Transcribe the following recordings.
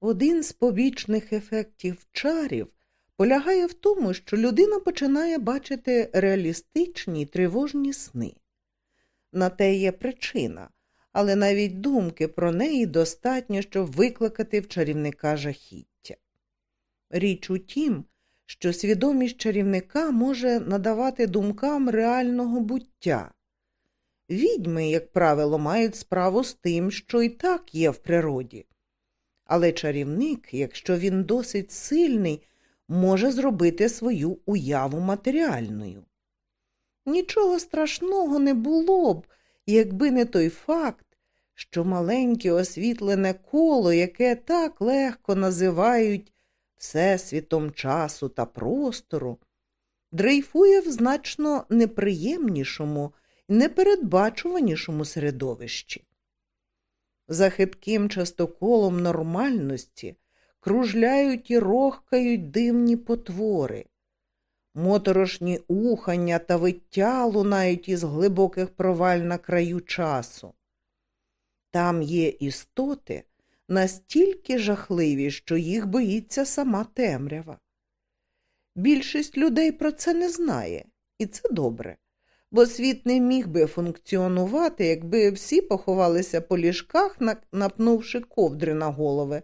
Один з побічних ефектів чарів полягає в тому, що людина починає бачити реалістичні тривожні сни. На те є причина, але навіть думки про неї достатньо, щоб викликати в чарівника жахіття. Річ у тім, що свідомість чарівника може надавати думкам реального буття. Відьми, як правило, мають справу з тим, що і так є в природі. Але чарівник, якщо він досить сильний, може зробити свою уяву матеріальною. Нічого страшного не було б, якби не той факт, що маленьке освітлене коло, яке так легко називають всесвітом часу та простору, дрейфує в значно неприємнішому непередбачуванішому середовищі. За хитким частоколом нормальності кружляють і рохкають дивні потвори. Моторошні ухання та виття лунають із глибоких проваль на краю часу. Там є істоти настільки жахливі, що їх боїться сама темрява. Більшість людей про це не знає, і це добре, бо світ не міг би функціонувати, якби всі поховалися по ліжках, напнувши ковдри на голови.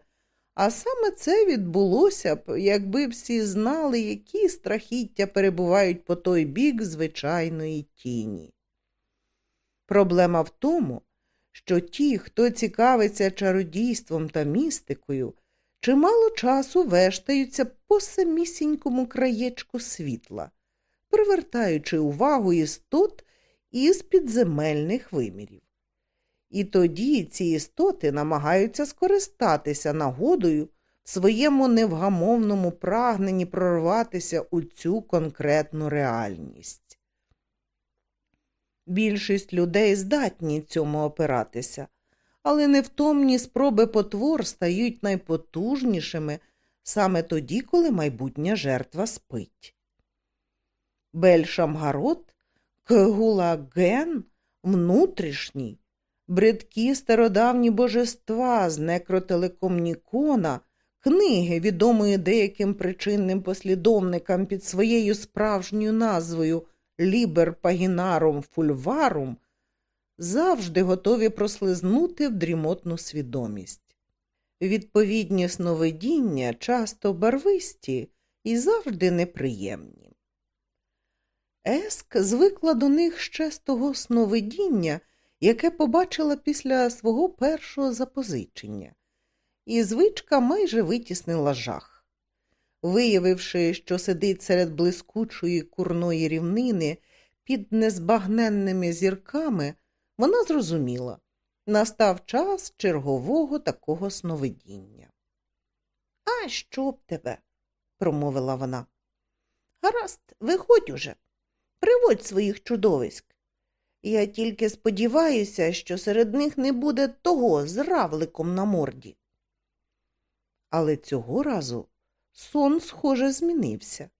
А саме це відбулося б, якби всі знали, які страхіття перебувають по той бік звичайної тіні. Проблема в тому, що ті, хто цікавиться чародійством та містикою, чимало часу вештаються по самісінькому краєчку світла, привертаючи увагу істот із підземельних вимірів. І тоді ці істоти намагаються скористатися нагодою в своєму невгамовному прагненні прорватися у цю конкретну реальність. Більшість людей здатні цьому опиратися, але невтомні спроби потвор стають найпотужнішими саме тоді, коли майбутня жертва спить. Бельшамгарот, Кгулаген, внутрішній, бридкі стародавні божества з некротелекомнікона, книги, відомої деяким причинним послідовникам під своєю справжньою назвою Лібер Пагінарум Фульварум, завжди готові прослизнути в дрімотну свідомість. Відповідні сновидіння часто барвисті і завжди неприємні. Еск звикла до них ще з того сновидіння, яке побачила після свого першого запозичення, і звичка майже витіснила жах. Виявивши, що сидить серед блискучої курної рівнини під незбагненними зірками, вона зрозуміла настав час чергового такого сновидіння. А що б тебе? промовила вона. Гаразд, виходь уже, приводь своїх чудовиськ. Я тільки сподіваюся, що серед них не буде того з равликом на морді. Але цього разу сон, схоже, змінився.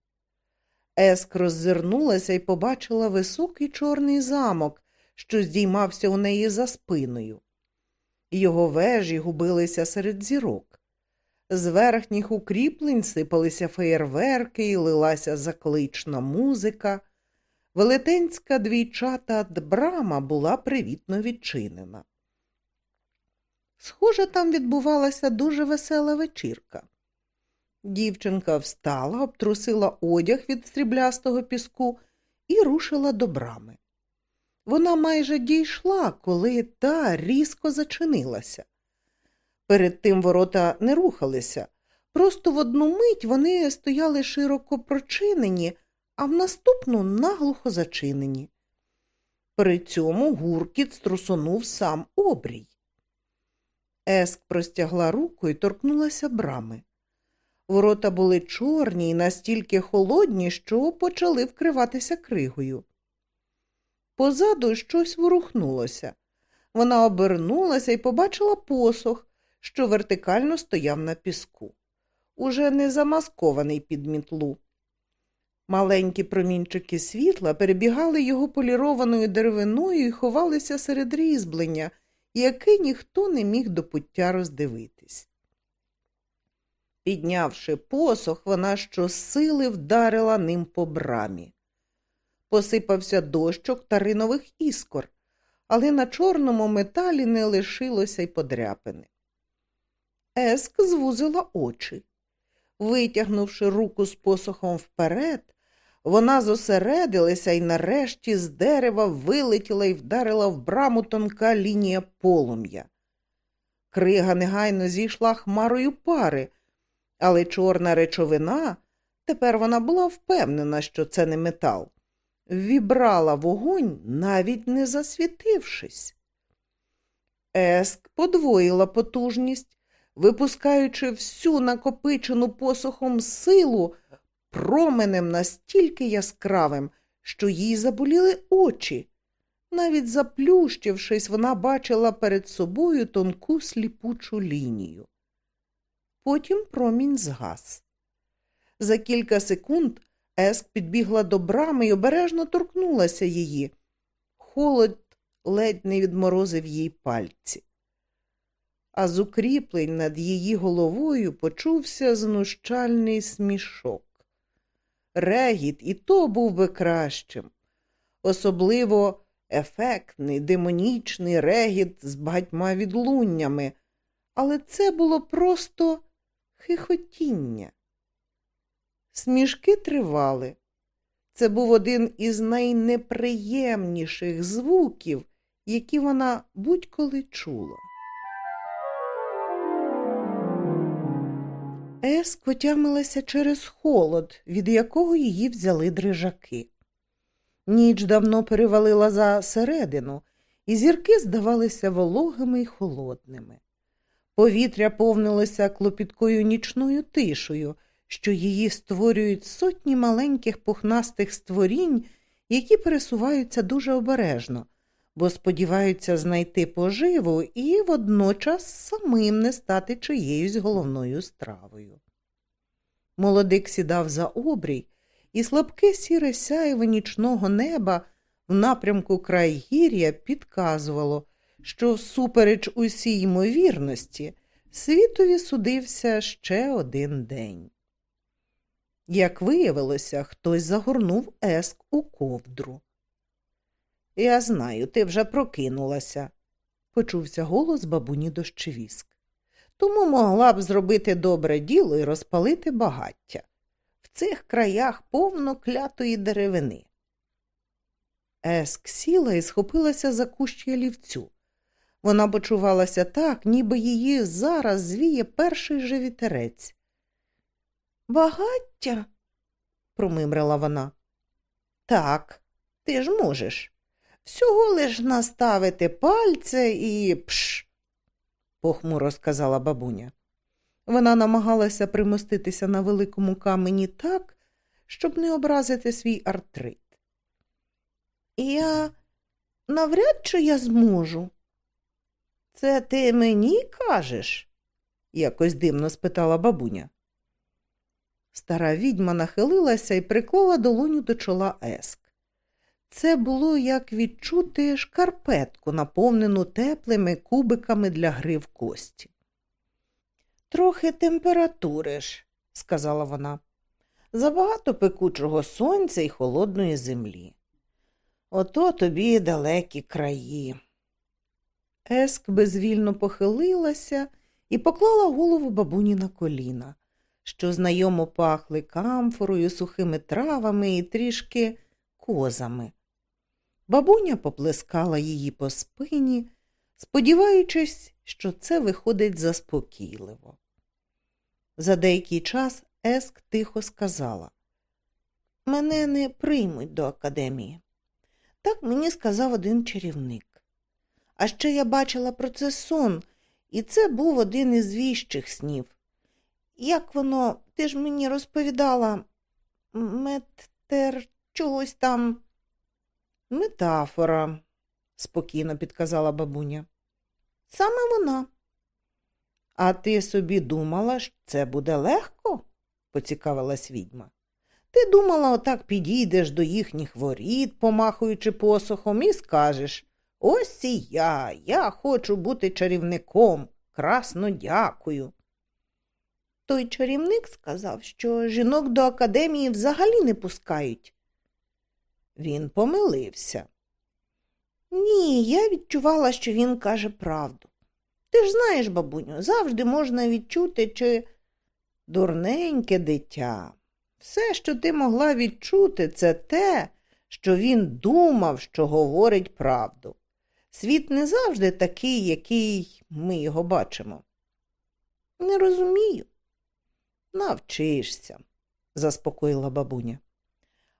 Еск роззирнулася і побачила високий чорний замок, що здіймався у неї за спиною. Його вежі губилися серед зірок. З верхніх укріплень сипалися феєрверки і лилася заклична музика. Велетенська двійчата Дбрама була привітно відчинена. Схоже, там відбувалася дуже весела вечірка. Дівчинка встала, обтрусила одяг від сріблястого піску і рушила до брами. Вона майже дійшла, коли та різко зачинилася. Перед тим ворота не рухалися. Просто в одну мить вони стояли широко прочинені, а в наступну наглухо зачинені. При цьому гуркіт струсонув сам обрій. Еск простягла руку і торкнулася брами. Ворота були чорні і настільки холодні, що почали вкриватися кригою. Позаду щось ворухнулося. Вона обернулася і побачила посох, що вертикально стояв на піску. уже не замаскований під мітлу. Маленькі промінчики світла перебігали його полірованою деревиною і ховалися серед різьблення, яке ніхто не міг до пуття роздивитись. Піднявши посох, вона щосили вдарила ним по брамі. Посипався дощок таринових іскор, але на чорному металі не лишилося й подряпини. Еск звузила очі. Витягнувши руку з посохом вперед, вона зосередилася і нарешті з дерева вилетіла і вдарила в браму тонка лінія полум'я. Крига негайно зійшла хмарою пари, але чорна речовина, тепер вона була впевнена, що це не метал, вібрала вогонь, навіть не засвітившись. Еск подвоїла потужність, випускаючи всю накопичену посухом силу променем настільки яскравим, що їй заболіли очі. Навіть заплющившись, вона бачила перед собою тонку сліпучу лінію. Потім промінь згас. За кілька секунд Еск підбігла до брами і обережно торкнулася її. Холод ледь не відморозив їй пальці. А з укріплень над її головою почувся знущальний смішок. Регіт і то був би кращим, особливо ефектний, демонічний регіт з багатьма відлуннями, але це було просто хихотіння. Смішки тривали. Це був один із найнеприємніших звуків, які вона будь-коли чула. Еск отямилася через холод, від якого її взяли дрижаки. Ніч давно перевалила за середину, і зірки здавалися вологими й холодними. Повітря повнилося клопіткою нічною тишою, що її створюють сотні маленьких пухнастих створінь, які пересуваються дуже обережно, бо сподіваються знайти поживу і водночас самим не стати чиєюсь головною стравою. Молодик сідав за обрій, і слабке сіре сяєво нічного неба в напрямку крайгір'я підказувало, що, всупереч усій ймовірності, світові судився ще один день. Як виявилося, хтось загорнув еск у ковдру. Я знаю, ти вже прокинулася, почувся голос бабуні дощевіск. Тому могла б зробити добре діло і розпалити багаття. В цих краях повно клятої деревини. Еск сіла і схопилася за кущ ялівцю. Вона почувалася так, ніби її зараз звіє перший же вітерець. Багаття? промимрила вона. Так, ти ж можеш. Всього лиш наставити пальце і пш, похмуро сказала бабуня. Вона намагалася примоститися на великому камені так, щоб не образити свій артрит. Я навряд чи я зможу. Це ти мені кажеш? якось дивно спитала бабуня. Стара відьма нахилилася і приклала долоню до чола еск. Це було як відчути шкарпетку, наповнену теплими кубиками для гри в кості. Трохи температури ж, сказала вона, забагато пекучого сонця і холодної землі. Ото тобі далекі краї. Еск безвільно похилилася і поклала голову бабуні на коліна, що знайомо пахли камфорою, сухими травами і трішки козами. Бабуня поплескала її по спині, сподіваючись, що це виходить заспокійливо. За деякий час Еск тихо сказала Мене не приймуть до академії. Так мені сказав один чарівник. А ще я бачила про це сон, і це був один із віщих снів. Як воно, ти ж мені розповідала, метер чогось там. Метафора, спокійно підказала бабуня. Саме вона. А ти собі думала, що це буде легко? поцікавилась відьма. Ти думала, отак підійдеш до їхніх воріт, помахуючи посохом, і скажеш Ось і я, я хочу бути чарівником. Красно дякую. Той чарівник сказав, що жінок до академії взагалі не пускають. Він помилився. Ні, я відчувала, що він каже правду. Ти ж знаєш, бабуню, завжди можна відчути, чи дурненьке дитя. Все, що ти могла відчути, це те, що він думав, що говорить правду. Світ не завжди такий, який ми його бачимо. Не розумію. Навчишся, заспокоїла бабуня.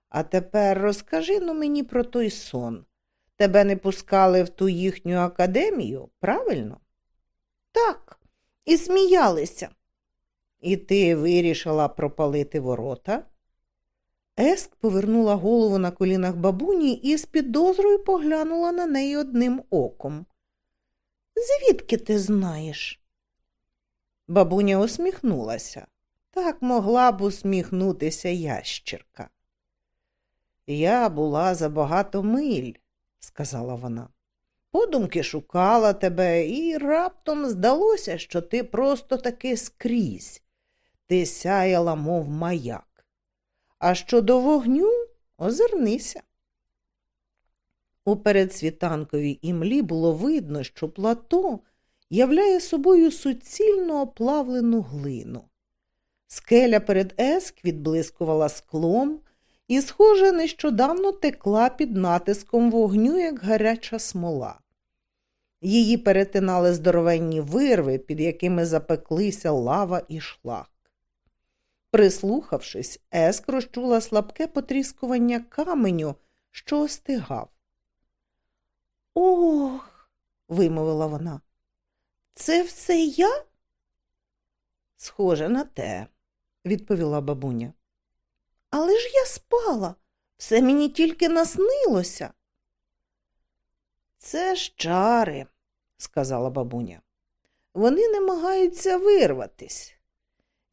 А тепер розкажи ну мені про той сон. Тебе не пускали в ту їхню академію, правильно? Так, і сміялися. І ти вирішила пропалити ворота? Еск повернула голову на колінах бабуні і з підозрою поглянула на неї одним оком. Звідки ти знаєш? Бабуня усміхнулася. Так могла б усміхнутися ящірка. Я була за багато миль, сказала вона. Подумки шукала тебе, і раптом здалося, що ти просто таки скрізь. Ти сяяла, мов маяк. А щодо вогню озирнися. У передсвітанковій імлі було видно, що плато являє собою суцільно оплавлену глину. Скеля перед еск відблискувала склом і, схоже, нещодавно текла під натиском вогню, як гаряча смола. Її перетинали здоровенні вирви, під якими запеклися лава і шлак. Прислухавшись, Еск розчула слабке потріскування каменю, що остигав. Ох, вимовила вона. Це все я? Схоже на те, відповіла бабуня. Але ж я спала, все мені тільки наснилося. Це ж чари, сказала бабуня. Вони намагаються вирватись.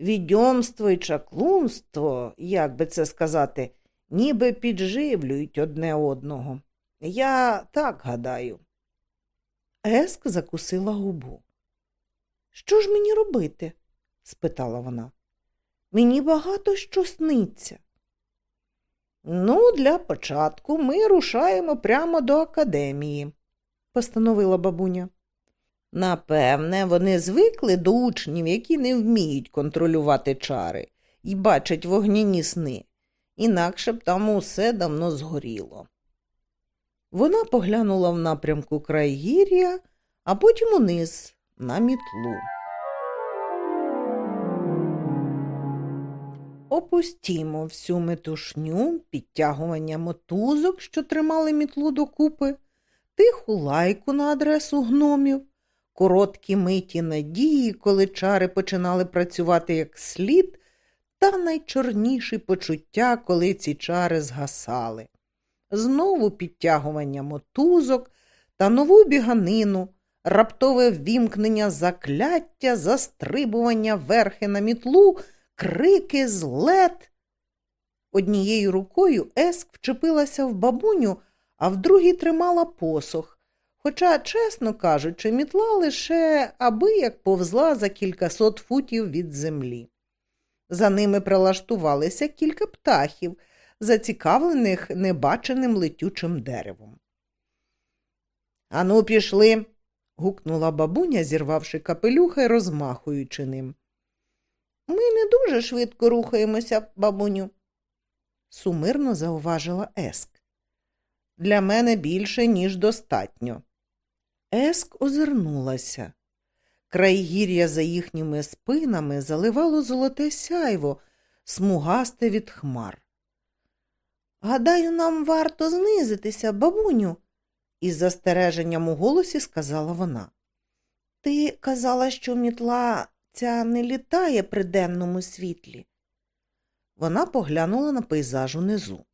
Відьомство і чаклунство, як би це сказати, ніби підживлюють одне одного. Я так гадаю. Еск закусила губу. Що ж мені робити? спитала вона. Мені багато що сниться. Ну, для початку ми рушаємо прямо до академії, постановила бабуня. Напевне, вони звикли до учнів, які не вміють контролювати чари і бачать вогняні сни, інакше б там усе давно згоріло. Вона поглянула в напрямку крайгір'я, а потім униз на мітлу. Опустімо всю метушню, підтягування мотузок, що тримали мітлу докупи, тиху лайку на адресу гномів, короткі миті надії, коли чари починали працювати як слід, та найчорніші почуття, коли ці чари згасали. Знову підтягування мотузок та нову біганину, раптове ввімкнення закляття, застрибування верхи на мітлу крики, злет. Однією рукою Еск вчепилася в бабуню, а в другій тримала посох. Хоча, чесно кажучи, мітла лише аби як повзла за кількасот футів від землі. За ними прилаштувалися кілька птахів, зацікавлених небаченим летючим деревом. Ану, пішли. гукнула бабуня, зірвавши капелюха й розмахуючи ним. Ми не дуже швидко рухаємося, бабуню, сумирно зауважила Еск. Для мене більше, ніж достатньо. Еск озирнулася. Крайгір'я за їхніми спинами заливало золоте сяйво, смугасте від хмар. Гадаю, нам варто знизитися, бабуню, із застереженням у голосі сказала вона. Ти казала, що мітла ця не літає при денному світлі. Вона поглянула на пейзаж унизу.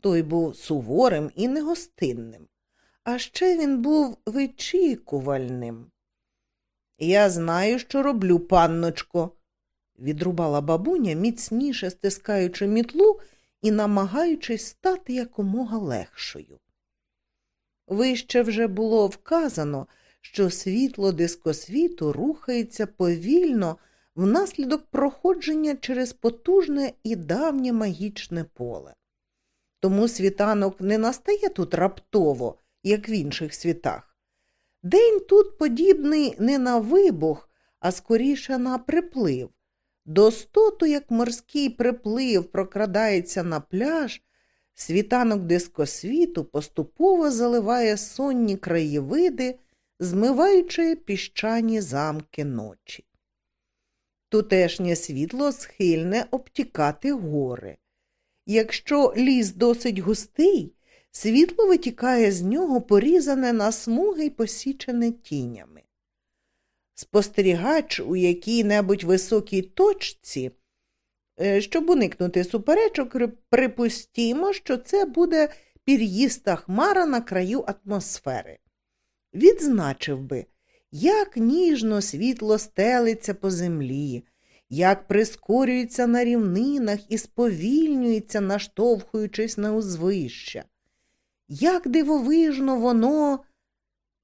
Той був суворим і негостинним, а ще він був вичікувальним. Я знаю, що роблю, панночко, відрубала бабуня, міцніше стискаючи мітлу і намагаючись стати якомога легшою. Вище вже було вказано, що світло дискосвіту рухається повільно внаслідок проходження через потужне і давнє магічне поле. Тому світанок не настає тут раптово, як в інших світах. День тут подібний не на вибух, а скоріше на приплив. Достоту, як морський приплив прокрадається на пляж, світанок дискосвіту поступово заливає сонні краєвиди, змиваючи піщані замки ночі. Тутешнє світло схильне обтікати гори. Якщо ліс досить густий, світло витікає з нього порізане на смуги й посічене тінями. Спостерігач у якій-небудь високій точці, е, щоб уникнути суперечок, припустімо, що це буде пір'їста хмара на краю атмосфери. Відзначив би, як ніжно світло стелиться по землі, як прискорюється на рівнинах і сповільнюється, наштовхуючись на узвища. Як дивовижно воно,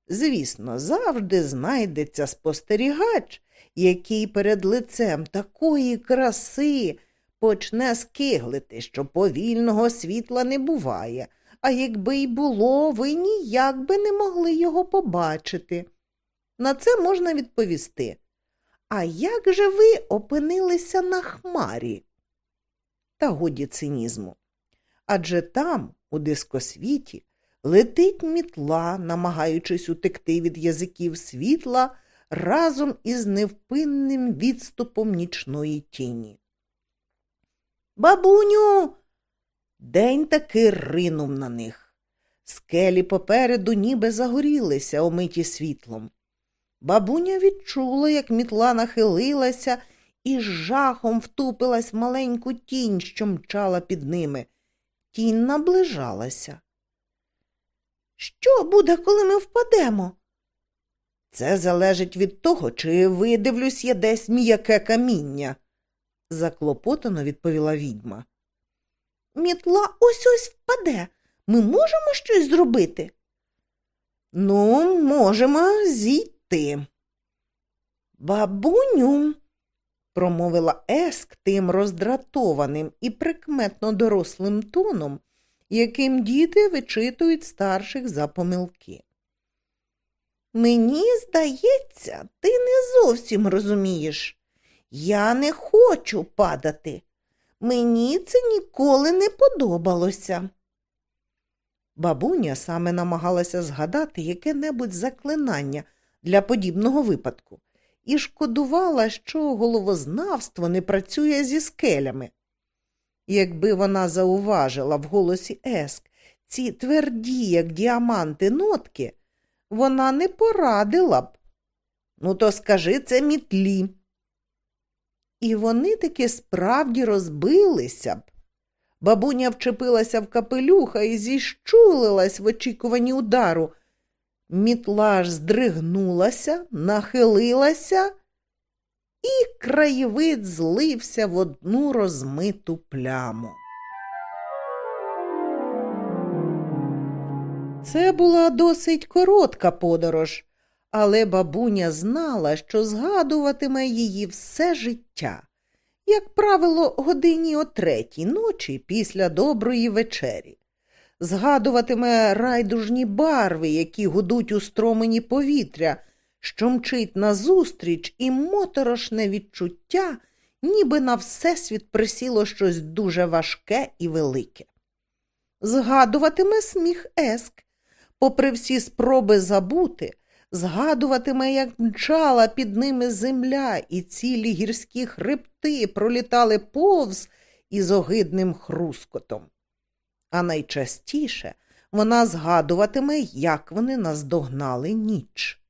звісно, завжди знайдеться спостерігач, який перед лицем такої краси почне скиглити, що повільного світла не буває, а якби й було, ви ніяк би не могли його побачити. На це можна відповісти. А як же ви опинилися на хмарі? Та годі цинізму. Адже там, у дискосвіті, летить мітла, намагаючись утекти від язиків світла разом із невпинним відступом нічної тіні. Бабуню. День таки ринув на них. Скелі попереду ніби загорілися, омиті світлом. Бабуня відчула, як мітла нахилилася і з жахом втупилась в маленьку тінь, що мчала під ними. Тінь наближалася. Що буде, коли ми впадемо? Це залежить від того, чи видивлюсь я десь м'яке каміння, заклопотано відповіла відьма. Мітла ось ось впаде. Ми можемо щось зробити? Ну, можемо зійти ти. Бабуню, промовила Еск тим роздратованим і прикметно дорослим тоном, яким діти вичитують старших за помилки. Мені здається, ти не зовсім розумієш. Я не хочу падати. Мені це ніколи не подобалося. Бабуня саме намагалася згадати яке-небудь заклинання для подібного випадку і шкодувала, що головознавство не працює зі скелями. Якби вона зауважила в голосі Еск ці тверді, як діаманти, нотки, вона не порадила б. Ну, то скажи це мітлі. І вони таки справді розбилися б. Бабуня вчепилася в капелюха і зіщулилась в очікуванні удару, Мітла ж здригнулася, нахилилася, і краєвид злився в одну розмиту пляму. Це була досить коротка подорож, але бабуня знала, що згадуватиме її все життя, як правило, годині о третій ночі після доброї вечері згадуватиме райдужні барви, які гудуть у стромені повітря, що мчить назустріч, і моторошне відчуття, ніби на всесвіт присіло щось дуже важке і велике. Згадуватиме сміх Еск, попри всі спроби забути, згадуватиме, як мчала під ними земля, і цілі гірські хребти пролітали повз із огидним хрускотом а найчастіше вона згадуватиме, як вони наздогнали ніч.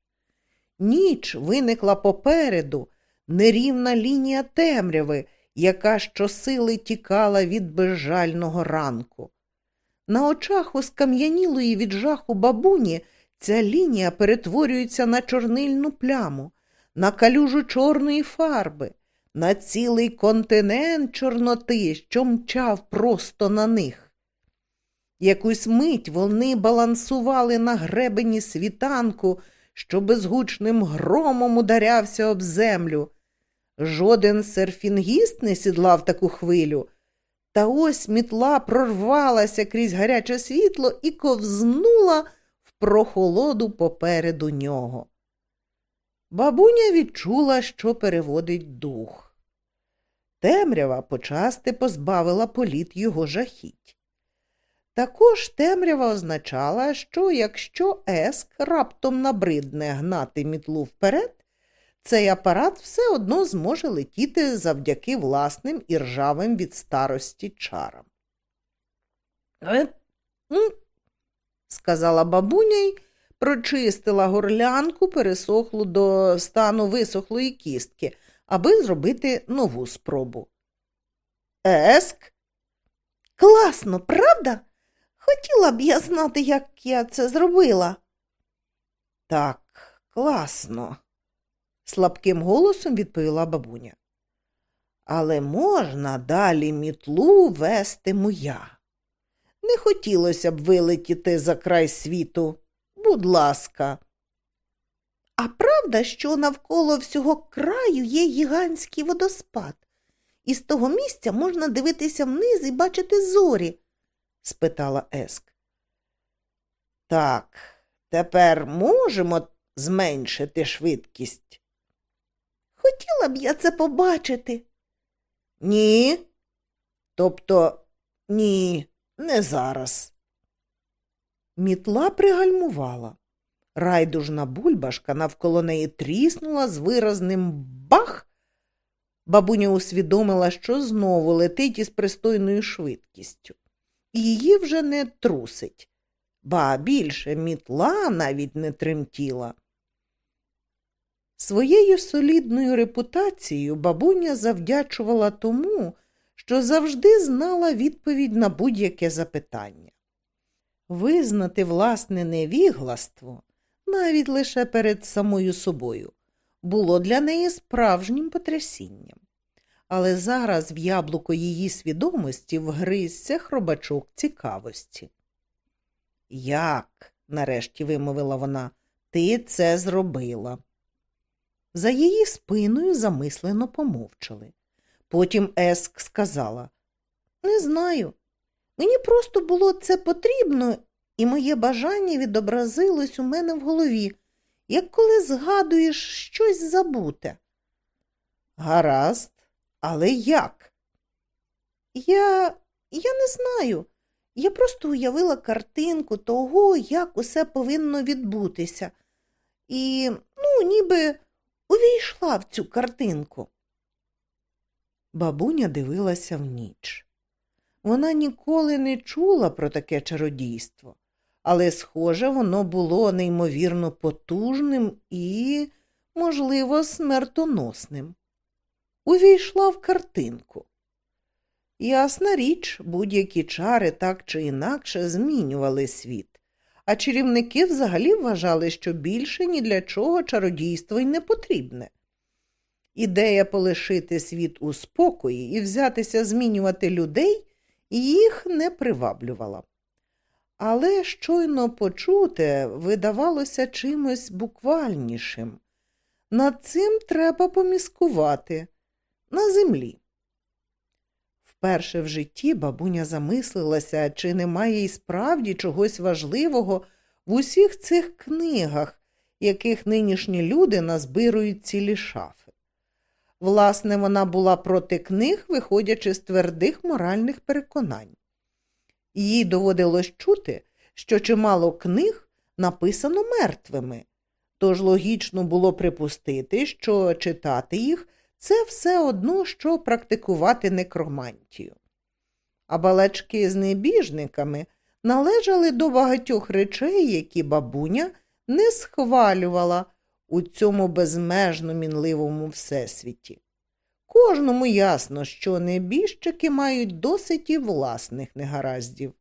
Ніч виникла попереду, нерівна лінія темряви, яка щосили тікала від безжального ранку. На очах у скам'янілої від жаху бабуні ця лінія перетворюється на чорнильну пляму, на калюжу чорної фарби, на цілий континент Чорноти, що мчав просто на них. Якусь мить вони балансували на гребені світанку, що безгучним громом ударявся об землю. Жоден серфінгіст не сідлав таку хвилю. Та ось мітла прорвалася крізь гаряче світло і ковзнула в прохолоду попереду нього. Бабуня відчула, що переводить дух. Темрява почасти позбавила політ його жахіть. Також темрява означала, що якщо Еск раптом набридне гнати мітлу вперед, цей апарат все одно зможе летіти завдяки власним і ржавим від старості чарам. «Е, сказала бабуня й прочистила горлянку, пересохлу до стану висохлої кістки, аби зробити нову спробу. Еск? Класно, правда? Хотіла б я знати, як я це зробила. Так, класно, слабким голосом відповіла бабуня. Але можна далі мітлу вестиму я. Не хотілося б вилетіти за край світу. Будь ласка. А правда, що навколо всього краю є гігантський водоспад, і з того місця можна дивитися вниз і бачити зорі? Спитала Еск. Так, тепер можемо зменшити швидкість. Хотіла б я це побачити. Ні. Тобто ні, не зараз. Мітла пригальмувала. Райдужна бульбашка навколо неї тріснула з виразним бах. Бабуня усвідомила, що знову летить із пристойною швидкістю, її вже не трусить, ба більше мітла навіть не тремтіла. Своєю солідною репутацією бабуня завдячувала тому, що завжди знала відповідь на будь-яке запитання. Визнати власне невігластво, навіть лише перед самою собою, було для неї справжнім потрясінням. Але зараз в яблуко її свідомості вгризся хробачок цікавості. Як, нарешті вимовила вона, ти це зробила? За її спиною замислено помовчали. Потім Еск сказала Не знаю. Мені просто було це потрібно, і моє бажання відобразилось у мене в голові, як коли згадуєш щось забуте. Гаразд, але як? Я я не знаю. Я просто уявила картинку того, як усе повинно відбутися, і, ну, ніби увійшла в цю картинку. Бабуня дивилася в ніч. Вона ніколи не чула про таке чародійство, але, схоже, воно було неймовірно потужним і, можливо, смертоносним. Увійшла в картинку. Ясна річ, будь-які чари так чи інакше змінювали світ, а чарівники взагалі вважали, що більше ні для чого чародійство й не потрібне. Ідея полишити світ у спокої і взятися змінювати людей їх не приваблювала. Але щойно почуте видавалося чимось буквальнішим. Над цим треба поміскувати на землі. Вперше в житті бабуня замислилася, чи немає і справді чогось важливого в усіх цих книгах, яких нинішні люди назбирують цілі шафи. Власне, вона була проти книг, виходячи з твердих моральних переконань. Їй доводилось чути, що чимало книг написано мертвими, тож логічно було припустити, що читати їх це все одно, що практикувати некромантію. А балачки з небіжниками належали до багатьох речей, які бабуня не схвалювала у цьому безмежно мінливому всесвіті. Кожному ясно, що небіжчики мають досить і власних негараздів.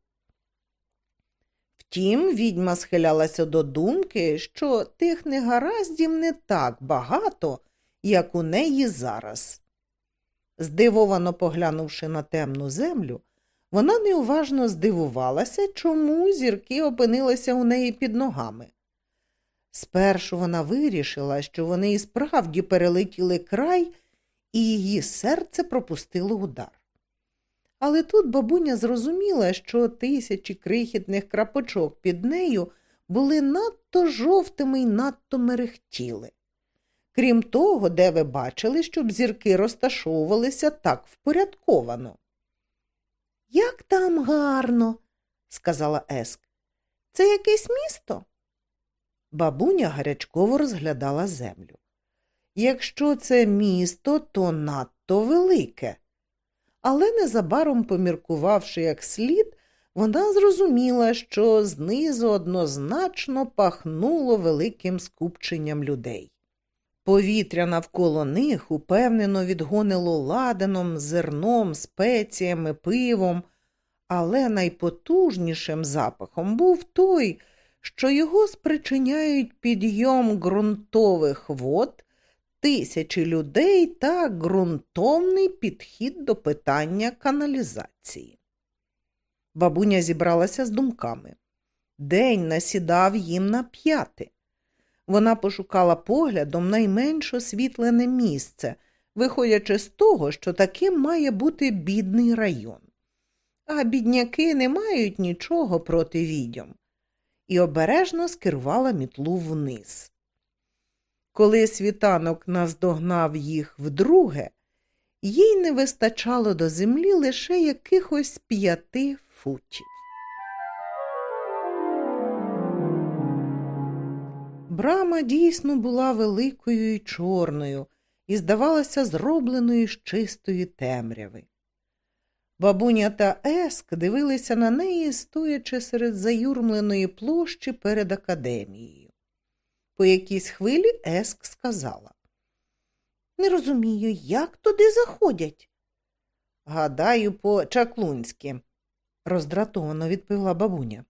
Втім, відьма схилялася до думки, що тих негараздів не так багато, як у неї зараз. Здивовано поглянувши на темну землю, вона неуважно здивувалася, чому зірки опинилися у неї під ногами. Спершу вона вирішила, що вони і справді перелетіли край, і її серце пропустило удар. Але тут бабуня зрозуміла, що тисячі крихітних крапочок під нею були надто жовтими й надто мерехтіли. Крім того, де ви бачили, щоб зірки розташовувалися так впорядковано. Як там гарно, сказала Еск. Це якесь місто? Бабуня гарячково розглядала землю. Якщо це місто, то надто велике. Але незабаром поміркувавши як слід, вона зрозуміла, що знизу однозначно пахнуло великим скупченням людей. Повітря навколо них упевнено відгонило ладаном, зерном, спеціями, пивом, але найпотужнішим запахом був той, що його спричиняють підйом ґрунтових вод, тисячі людей та ґрунтовний підхід до питання каналізації. Бабуня зібралася з думками. День насідав їм на п'яти. Вона пошукала поглядом найменш освітлене місце, виходячи з того, що таким має бути бідний район. А бідняки не мають нічого проти відьом, і обережно скерувала мітлу вниз. Коли світанок наздогнав їх вдруге, їй не вистачало до землі лише якихось п'яти футів. Брама дійсно була великою і чорною і здавалася зробленою з чистої темряви. Бабуня та Еск дивилися на неї, стоячи серед заюрмленої площі перед академією. По якійсь хвилі Еск сказала Не розумію, як туди заходять. Гадаю, по чаклунськи, роздратовано відповіла бабуня.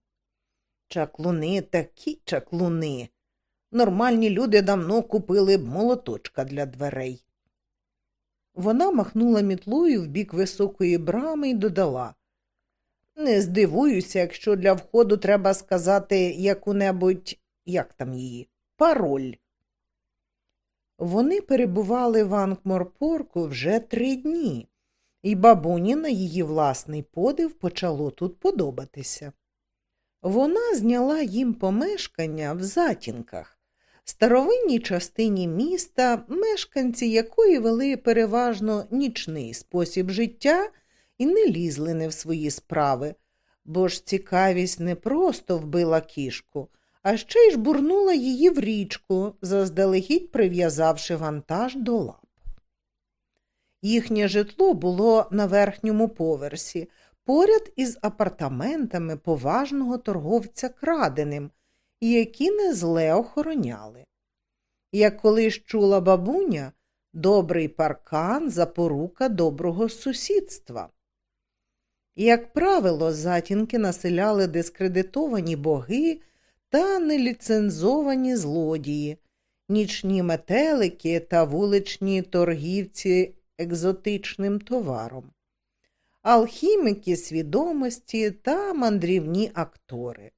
Чаклуни такі чаклуни. Нормальні люди давно купили б молоточка для дверей. Вона махнула мітлою в бік високої брами і додала Не здивуюся, якщо для входу треба сказати яку-небудь, як там її, пароль. Вони перебували в Анкморпорку вже три дні, і бабуні на її власний подив почало тут подобатися. Вона зняла їм помешкання в затінках, старовинній частині міста, мешканці якої вели переважно нічний спосіб життя і не лізли не в свої справи, бо ж цікавість не просто вбила кішку, а ще й жбурнула її в річку, заздалегідь прив'язавши вантаж до лап. Їхнє житло було на верхньому поверсі, поряд із апартаментами поважного торговця краденим, які не зле охороняли. Як колись чула бабуня, добрий паркан запорука доброго сусідства. Як правило, затінки населяли дискредитовані боги та неліцензовані злодії, нічні метелики та вуличні торгівці екзотичним товаром, алхімики свідомості та мандрівні актори.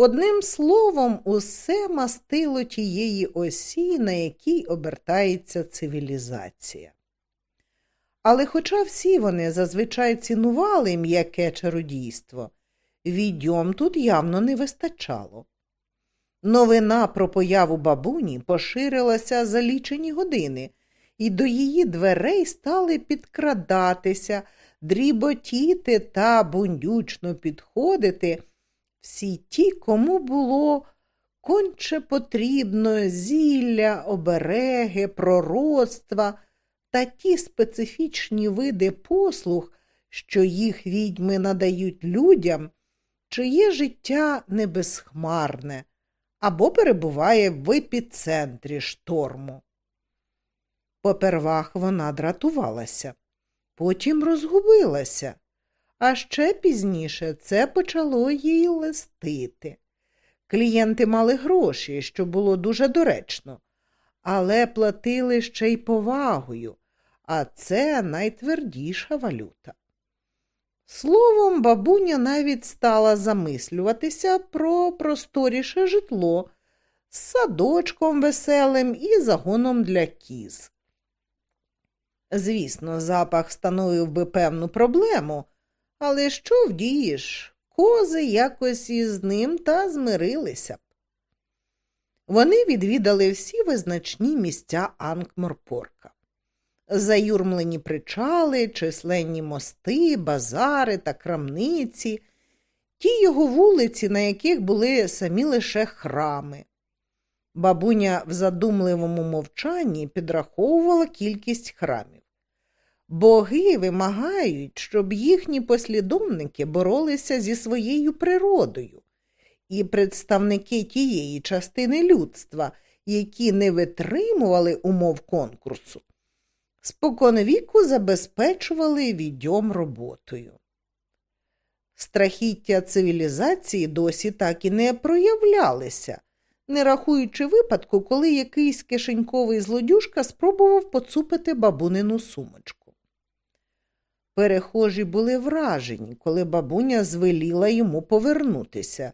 Одним словом, усе мастило тієї осі, на якій обертається цивілізація. Але хоча всі вони зазвичай цінували м'яке чародійство, відьом тут явно не вистачало. Новина про появу бабуні поширилася за лічені години, і до її дверей стали підкрадатися, дріботіти та бундючно підходити всі ті, кому було конче потрібно зілля, обереги, пророцтва та ті специфічні види послуг, що їх відьми надають людям, чиє життя небезхмарне або перебуває в епіцентрі шторму. Попервах вона дратувалася, потім розгубилася, А ще пізніше це почало їй листити. Клієнти мали гроші, що було дуже доречно, але платили ще й повагою, а це найтвердіша валюта. Словом, бабуня навіть стала замислюватися про просторіше житло з садочком веселим і загоном для кіз. Звісно, запах становив би певну проблему, але що вдієш? Кози якось із ним та змирилися б. Вони відвідали всі визначні місця Анкморпорка. Заюрмлені причали, численні мости, базари та крамниці, ті його вулиці, на яких були самі лише храми. Бабуня в задумливому мовчанні підраховувала кількість храмів. Боги вимагають, щоб їхні послідовники боролися зі своєю природою, і представники тієї частини людства, які не витримували умов конкурсу, споконвіку забезпечували відьом роботою. Страхіття цивілізації досі так і не проявлялися, не рахуючи випадку, коли якийсь кишеньковий злодюжка спробував поцупити бабунину сумочку. Перехожі були вражені, коли бабуня звеліла йому повернутися,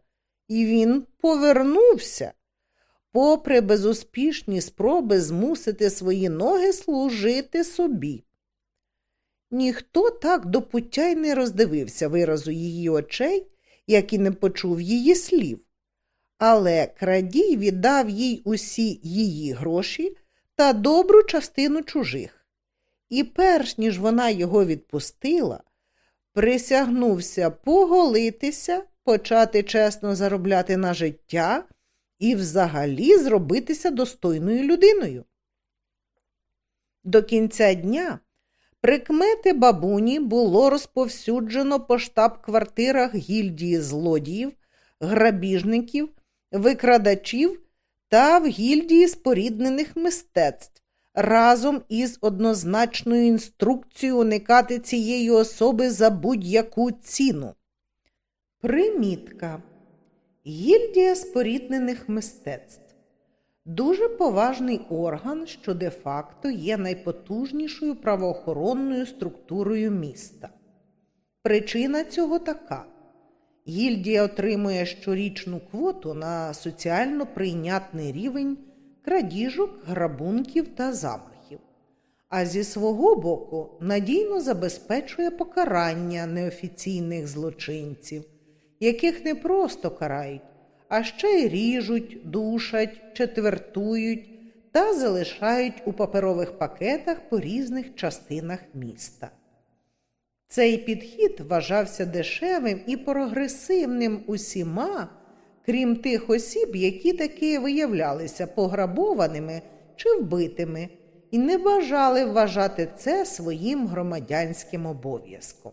і він повернувся, попри безуспішні спроби змусити свої ноги служити собі. Ніхто так до пуття й не роздивився виразу її очей, як і не почув її слів. Але крадій віддав їй усі її гроші та добру частину чужих. І перш ніж вона його відпустила, присягнувся поголитися, почати чесно заробляти на життя і взагалі зробитися достойною людиною. До кінця дня прикмети бабуні було розповсюджено по штаб-квартирах гільдії злодіїв, грабіжників, викрадачів та в гільдії споріднених мистецтв разом із однозначною інструкцією уникати цієї особи за будь-яку ціну. Примітка. Гільдія споріднених мистецтв дуже поважний орган, що де-факто є найпотужнішою правоохоронною структурою міста. Причина цього така. Гільдія отримує щорічну квоту на соціально прийнятний рівень крадіжок, грабунків та замахів, а зі свого боку надійно забезпечує покарання неофіційних злочинців, яких не просто карають, а ще й ріжуть, душать, четвертують та залишають у паперових пакетах по різних частинах міста. Цей підхід вважався дешевим і прогресивним усіма, крім тих осіб, які таки виявлялися пограбованими чи вбитими, і не бажали вважати це своїм громадянським обов'язком.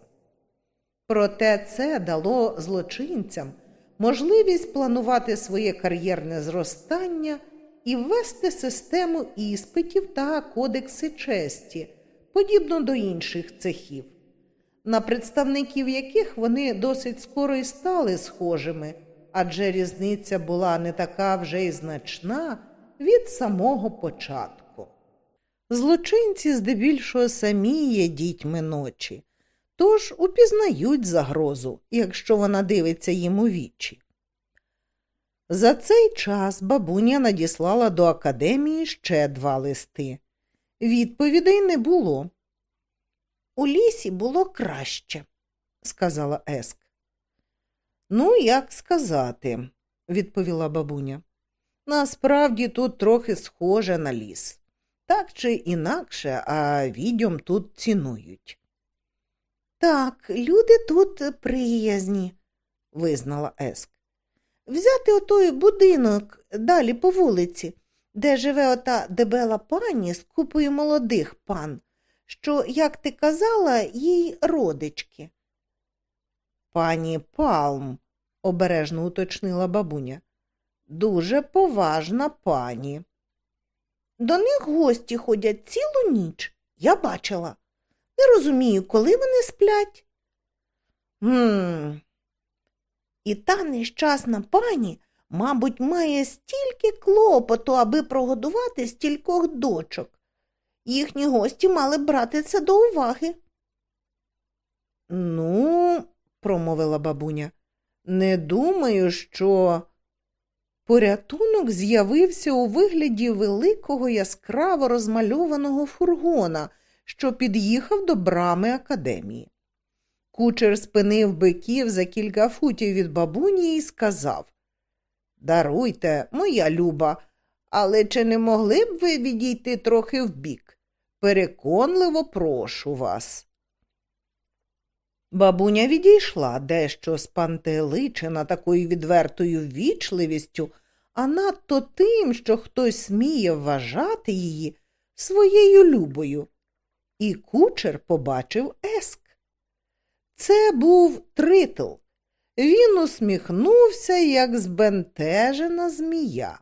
Проте це дало злочинцям можливість планувати своє кар'єрне зростання і ввести систему іспитів та кодекси честі, подібно до інших цехів, на представників яких вони досить скоро і стали схожими, адже різниця була не така вже й значна від самого початку. Злочинці здебільшого самі є дітьми ночі тож упізнають загрозу, якщо вона дивиться їм у вічі. За цей час бабуня надіслала до академії ще два листи. Відповідей не було. У лісі було краще, сказала Еск. Ну, як сказати, відповіла бабуня. Насправді тут трохи схоже на ліс. Так чи інакше, а відьом тут цінують. Так, люди тут приязні, визнала Еск. Взяти отой будинок далі по вулиці, де живе ота дебела пані з купою молодих пан, що, як ти казала, їй родички. Пані Палм, обережно уточнила бабуня. Дуже поважна пані. До них гості ходять цілу ніч. Я бачила. Не розумію, коли вони сплять. Гм. І та нещасна пані, мабуть, має стільки клопоту, аби прогодувати стількох дочок. Їхні гості мали брати це до уваги. Ну, промовила бабуня, не думаю, що. Порятунок з'явився у вигляді великого яскраво розмальованого фургона, що під'їхав до брами академії. Кучер спинив биків за кілька футів від бабуні і сказав Даруйте, моя люба, але чи не могли б ви відійти трохи вбік? Переконливо прошу вас. Бабуня відійшла дещо спантеличена такою відвертою ввічливістю, а надто тим, що хтось сміє вважати її своєю любою. І кучер побачив еск. Це був тритл. Він усміхнувся, як збентежена змія.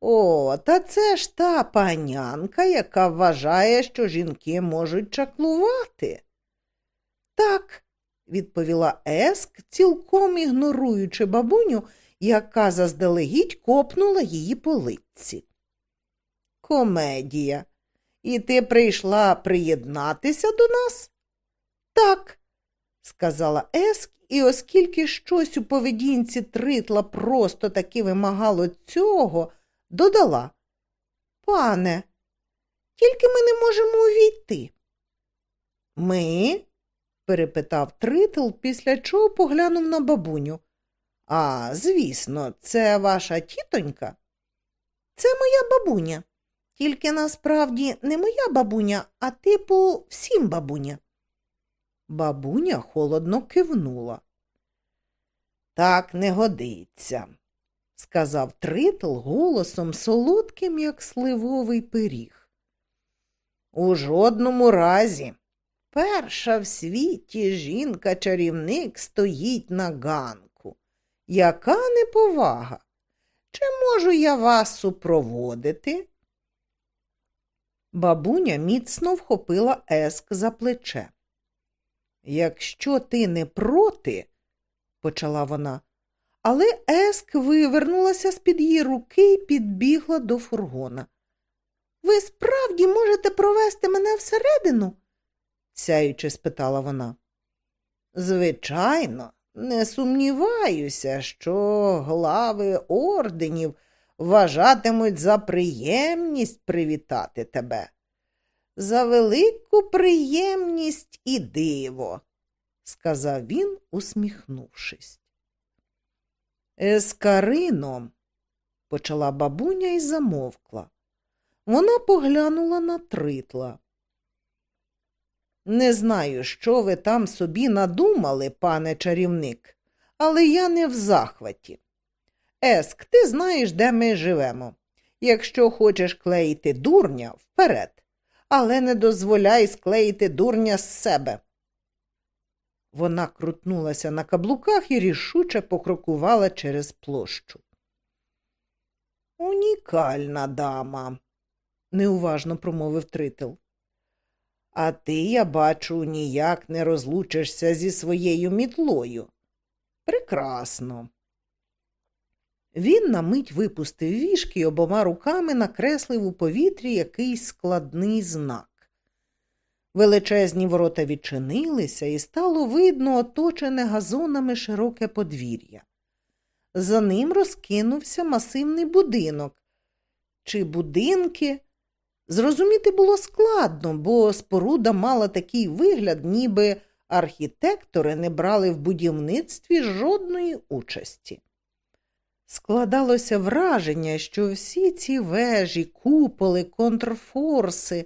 О, та це ж та панянка, яка вважає, що жінки можуть чаклувати. Так, відповіла Еск, цілком ігноруючи бабуню, яка заздалегідь копнула її по лицці. Комедія. І ти прийшла приєднатися до нас? Так, сказала Еск, і оскільки щось у поведінці тритла просто таки вимагало цього, додала. Пане, тільки ми не можемо увійти. Ми? Перепитав тритл, після чого поглянув на бабуню. А, звісно, це ваша тітонька? Це моя бабуня. Тільки насправді не моя бабуня, а типу всім бабуня. Бабуня холодно кивнула. Так не годиться, сказав тритл голосом солодким, як сливовий пиріг. У жодному разі. Перша в світі жінка-чарівник стоїть на ганку. Яка неповага? Чи можу я вас супроводити? Бабуня міцно вхопила Еск за плече. Якщо ти не проти, почала вона, але Еск вивернулася з під її руки і підбігла до фургона. Ви справді можете провести мене всередину? Сяючи спитала вона. Звичайно, не сумніваюся, що глави орденів вважатимуть за приємність привітати тебе. За велику приємність і диво, сказав він, усміхнувшись. Ескарино, почала бабуня і замовкла. Вона поглянула на тритла. Не знаю, що ви там собі надумали, пане чарівник, але я не в захваті. Еск, ти знаєш, де ми живемо. Якщо хочеш клеїти дурня, вперед, але не дозволяй склеїти дурня з себе. Вона крутнулася на каблуках і рішуче покрокувала через площу. Унікальна дама, неуважно промовив трител. А ти, я бачу, ніяк не розлучишся зі своєю мітлою. Прекрасно. Він на мить випустив вішки і обома руками накреслив у повітрі якийсь складний знак. Величезні ворота відчинилися, і стало видно оточене газонами широке подвір'я. За ним розкинувся масивний будинок. Чи будинки? Зрозуміти було складно, бо споруда мала такий вигляд, ніби архітектори не брали в будівництві жодної участі. Складалося враження, що всі ці вежі, куполи, контрфорси,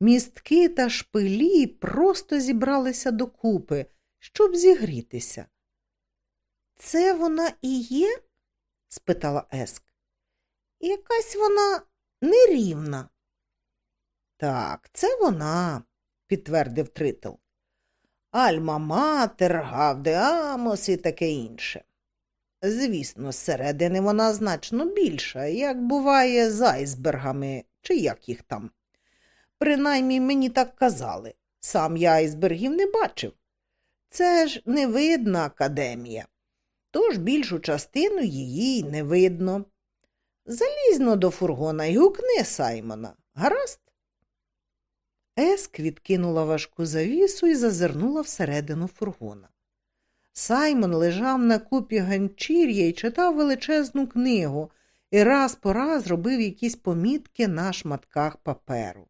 містки та шпилі просто зібралися докупи, щоб зігрітися. Це вона і є? спитала Еск. Якась вона нерівна. Так, це вона, підтвердив Тритл. Альма Матер, Гавдеамос і таке інше. Звісно, зсередини вона значно більша, як буває з айсбергами, чи як їх там. Принаймні мені так казали. Сам я айсбергів не бачив. Це ж невидна академія, тож більшу частину її не видно. Залізно до фургона й гукни Саймона. Гаразд? Еск відкинула важку завісу і зазирнула всередину фургона. Саймон лежав на купі ганчір'я і читав величезну книгу і раз по раз робив якісь помітки на шматках паперу.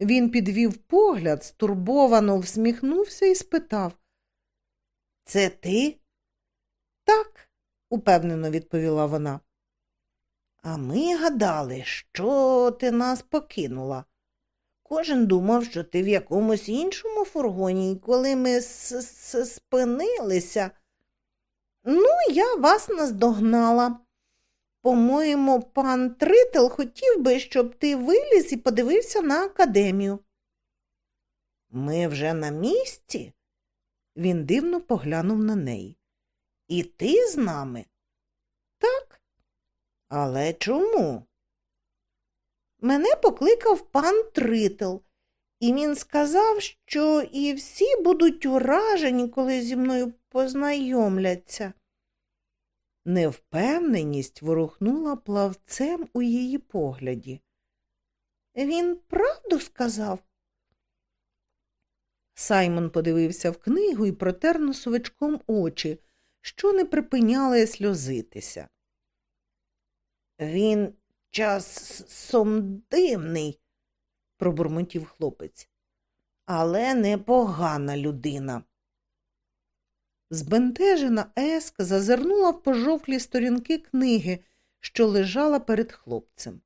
Він підвів погляд, стурбовано всміхнувся і спитав Це ти? Так, упевнено відповіла вона. А ми гадали, що ти нас покинула. Кожен думав, що ти в якомусь іншому фургоні, і коли ми с -с спинилися. Ну, я вас наздогнала. По-моєму, пан Трител хотів би, щоб ти виліз і подивився на академію. Ми вже на місці? Він дивно поглянув на неї. І ти з нами? Так. Але чому? Мене покликав пан Трител, і він сказав, що і всі будуть уражені, коли зі мною познайомляться. Невпевненість ворухнула плавцем у її погляді. Він правду сказав? Саймон подивився в книгу і протер носовичком очі, що не припиняли сльозитися. Він часом дивний, пробурмотів хлопець, але непогана людина. Збентежена Еска зазирнула в пожовклі сторінки книги, що лежала перед хлопцем.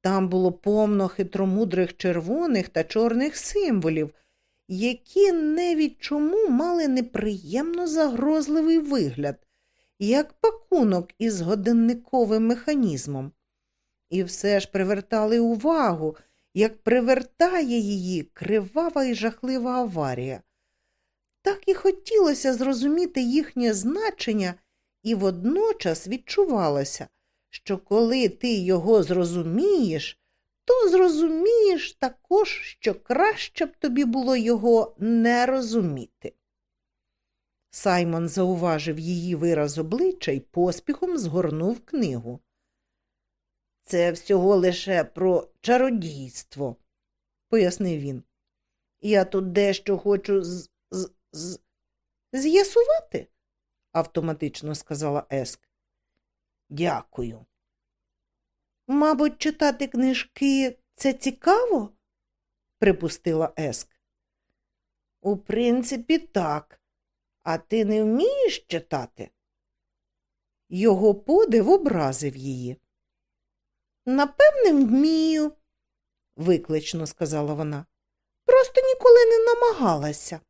Там було повно хитромудрих червоних та чорних символів, які не від чому мали неприємно загрозливий вигляд, як пакунок із годинниковим механізмом. І все ж привертали увагу, як привертає її кривава і жахлива аварія. Так і хотілося зрозуміти їхнє значення, і водночас відчувалося, що коли ти його зрозумієш, то зрозумієш також, що краще б тобі було його не розуміти. Саймон зауважив її вираз обличчя і поспіхом згорнув книгу. Це всього лише про чародійство, пояснив він. Я тут дещо хочу з з з з'ясувати, автоматично сказала Еск. Дякую. Мабуть, читати книжки це цікаво? припустила Еск. У принципі, так. А ти не вмієш читати? Його подив образив її. Напевне, вмію, виклично сказала вона. Просто ніколи не намагалася.